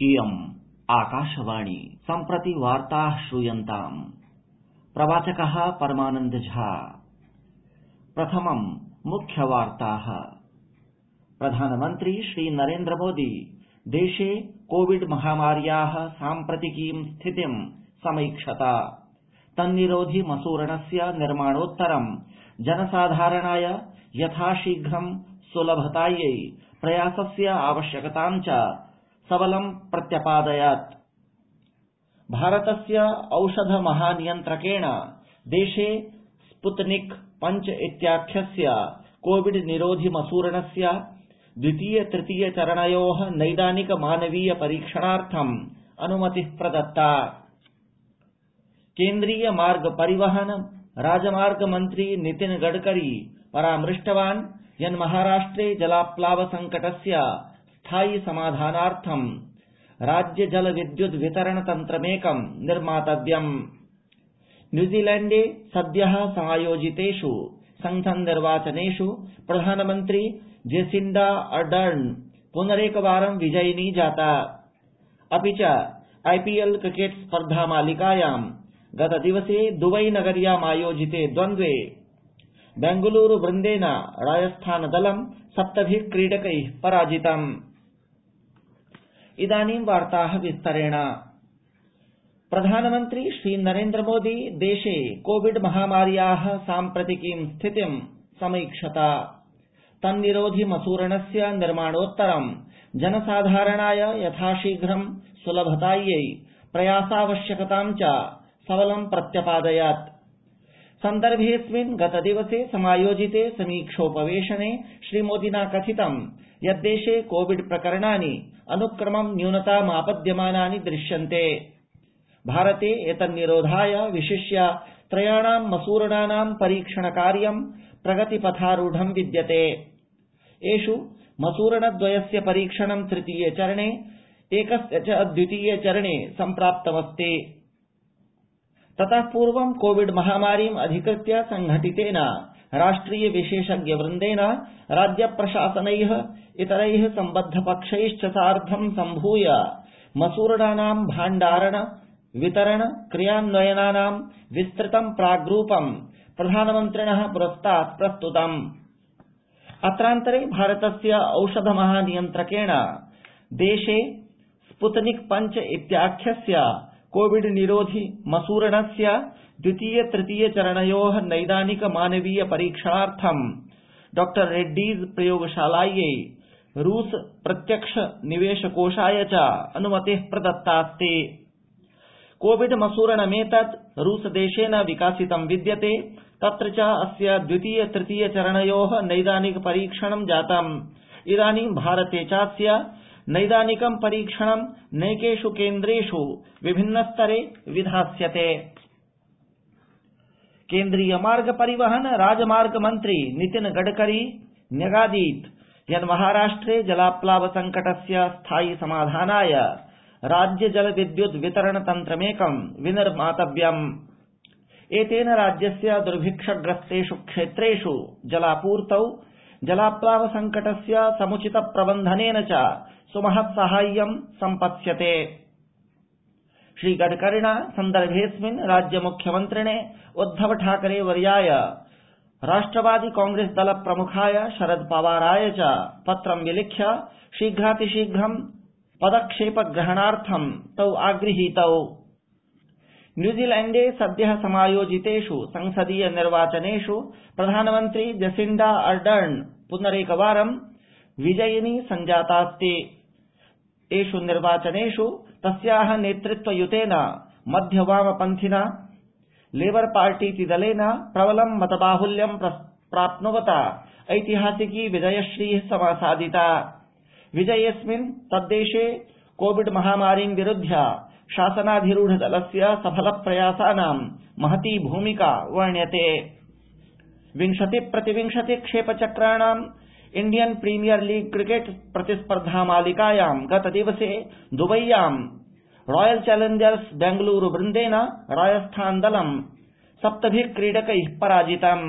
इयम् आकाशवाणी सम्प्रति वार्ताः श्रूयन्ताम्। प्रवाचकः परमानन्द झा। प्रथमम् मुख्यवार्ताः। प्रधानमन्त्री श्रीनरेन्द्र मोदी देशे कोविड महामार्याः साम्प्रतिकीं स्थितिं समैक्षत। तन्निरोधि मसूरणस्य निर्माणोत्तरं जनसाधारणाय यथाशीघ्रं सुलभतायै प्रयासस्य आवश्यकतां च सबलं प्रत्यपादयत्। भारतस्य औषध महानियन्त्रकेण देशे स्पुतनिक पञ्च इत्याख्यस्य कोविड निरोधि मसूरणस्य द्वितीय, तृतीय चरणयोः नैदानिक मानवीय परीक्षणार्थम् अनुमतिः प्रदत्ता। केंद्रीय मार्ग परिवहन, राजमार्ग मन्त्री नितिन गडकरी परामृष्टवान्, यन्महाराष्ट्रे जलाप्लाव संकटस्य स्थायि समाधानार्थं राज्य जल विद्युद् वितरण तन्त्रमेकं निर्मातव्यम्। न्यूजीलैण्डे सद्यः समायोजितेष् संसन् निर्वाचनेष् प्रधानमन्त्री जेसिण्डा अर्डर्न पुनरेकवारं विजयिनी जाता। अपि च आईपीएल क्रिकेट स्पर्धा मालिकायां गतदिवसे दुबई नगर्यामायोजिते द्वन्द्वे बेंगलूरू वृन्देन राजस्थान दलं सप्तभिः क्रीडकैः पराजितम्। इदानीं वार्ताः विस्तरेण। प्रधानमन्त्री श्रीनरेन्द्र मोदी देशे कोविड महामार्याः साम्प्रतिकीं स्थितिं समैक्षत। तन्निरोधि मसूरणस्य निर्माणोत्तरं। जनसाधारणाय यथाशीघ्रं सुलभतायै प्रयासावश्यकतां च सबलं प्रत्यपादयत् सन्दर्भेऽस्मिन् गतदिवसे समायोजिते समीक्षोपवेशने श्रीमोदिना कथितं यत् देशे कोविड प्रकरणानि अनुक्रमं न्यूनतामापद्यमानानि दृश्यन्ते। भारते एतन्निरोधाय विशिष्य त्रयाणां मसूरणानां परीक्षण कार्यं प्रगतिपथारूढं विद्यते। एष् मसूरणद्वयस्य परीक्षणं तृतीये चरणे, एकस्य च द्वितीये चरणे सम्प्राप्तमस्ति। ततः पूर्वं कोविड महामारीम् अधिकृत्य संघटितेन, राष्ट्रिय विशेषज्ञ वृन्देन राज्य प्रशासनैः इतरैः सम्बद्धपक्षैश्च सार्धं सम्भूय, मसूरणानां भाण्डारण, वितरण, क्रियान्वयनानां विस्तृतं प्राग्रूपं प्रधानमन्त्रिणः पुरस्तात् प्रस्तुतम्। अत्रान्तरे भारतस्य औषध महानियन्त्रकेण देशे स्पुतनिक पञ्च इत्याख्यस्य कोविड निरोधि मसूरणस्य द्वितीय तृतीय चरणयोः नैदानिक मानवीय परीक्षणार्थं डॉ रेड्डीज प्रयोगशालायै रूस प्रत्यक्ष निवेश कोषाय च अनुमतिः प्रदत्तास्ति। कोविड मसूरणमेतत् रूसदेशेन विकासितं विद्यते, तत्र च अस्य द्वितीय तृतीय चरणयोः नैदानिक परीक्षणं जातम्। इदानीं भारते चास्य नैदानिकं परीक्षणं नैकेष् केन्द्रेष् विभिन्न स्तरे विधास्यते। केंद्रीय मार्ग परिवहन राजमार्ग मन्त्री नितिन गडकरी, न्यगादीत् यत् महाराष्ट्रे जलाप्लाव संकटस्य स्थायि समाधानाय राज्य जल विद्युद् वितरण तन्त्रमेकं विनिर्मातव्यम्। एतेन राज्यस्य दुर्भिक्षग्रस्तेष् क्षेत्रेष् जलापूर्तौ जलाप्लाव संकटस्य समुचित प्रबन्धनेन च सुमहत् साहाय्यं सम्पत्स्यते। श्रीगडकरिणा सन्दर्भेऽस्मिन् राज्य मुख्यमन्त्रिणे उद्धव ठाकरे वर्याय, राष्ट्रवादि कांग्रेस दल प्रमुखाय शरद पवाराय च पत्रं विलिख्य, शीघ्रातिशीघ्रं पदक्षेप ग्रहणार्थं तौ आगृहीतौ। न्यूजीलैण्डे सद्यः समायोजितेष् संसदीय निर्वाचनेष् प्रधानमन्त्री जसिण्डा अर्डर्न पुनरेकवारं विजयिनी सञ्जातास्ति। एष् निर्वाचनेष् तस्याः नेतृत्वयुतेन मध्य वामपन्थिना लेबर पार्टीति दलेन प्रबलं मतबाहुल्यं प्राप्नुवता। ऐतिहासिकी विजयश्रीः समासादिता। विजयेऽस्मिन् तद्देशे कोविड महामारीं विरुध्य शासनाधिरूढ दलस्य सफल प्रयासानां महती भूमिका वर्ण्यते। विंशति प्रतिविंशति क्षेप चक्राणाम् इण्डियन प्रीमियर लीग क्रिकेट प्रतिस्पर्धा मालिकायां गतदिवसे दुबय्यां रॉयल चैलेंजर्स बेंगलूरू वृन्देन राजस्थान दलं सप्तभिः क्रीडकैः पराजितम्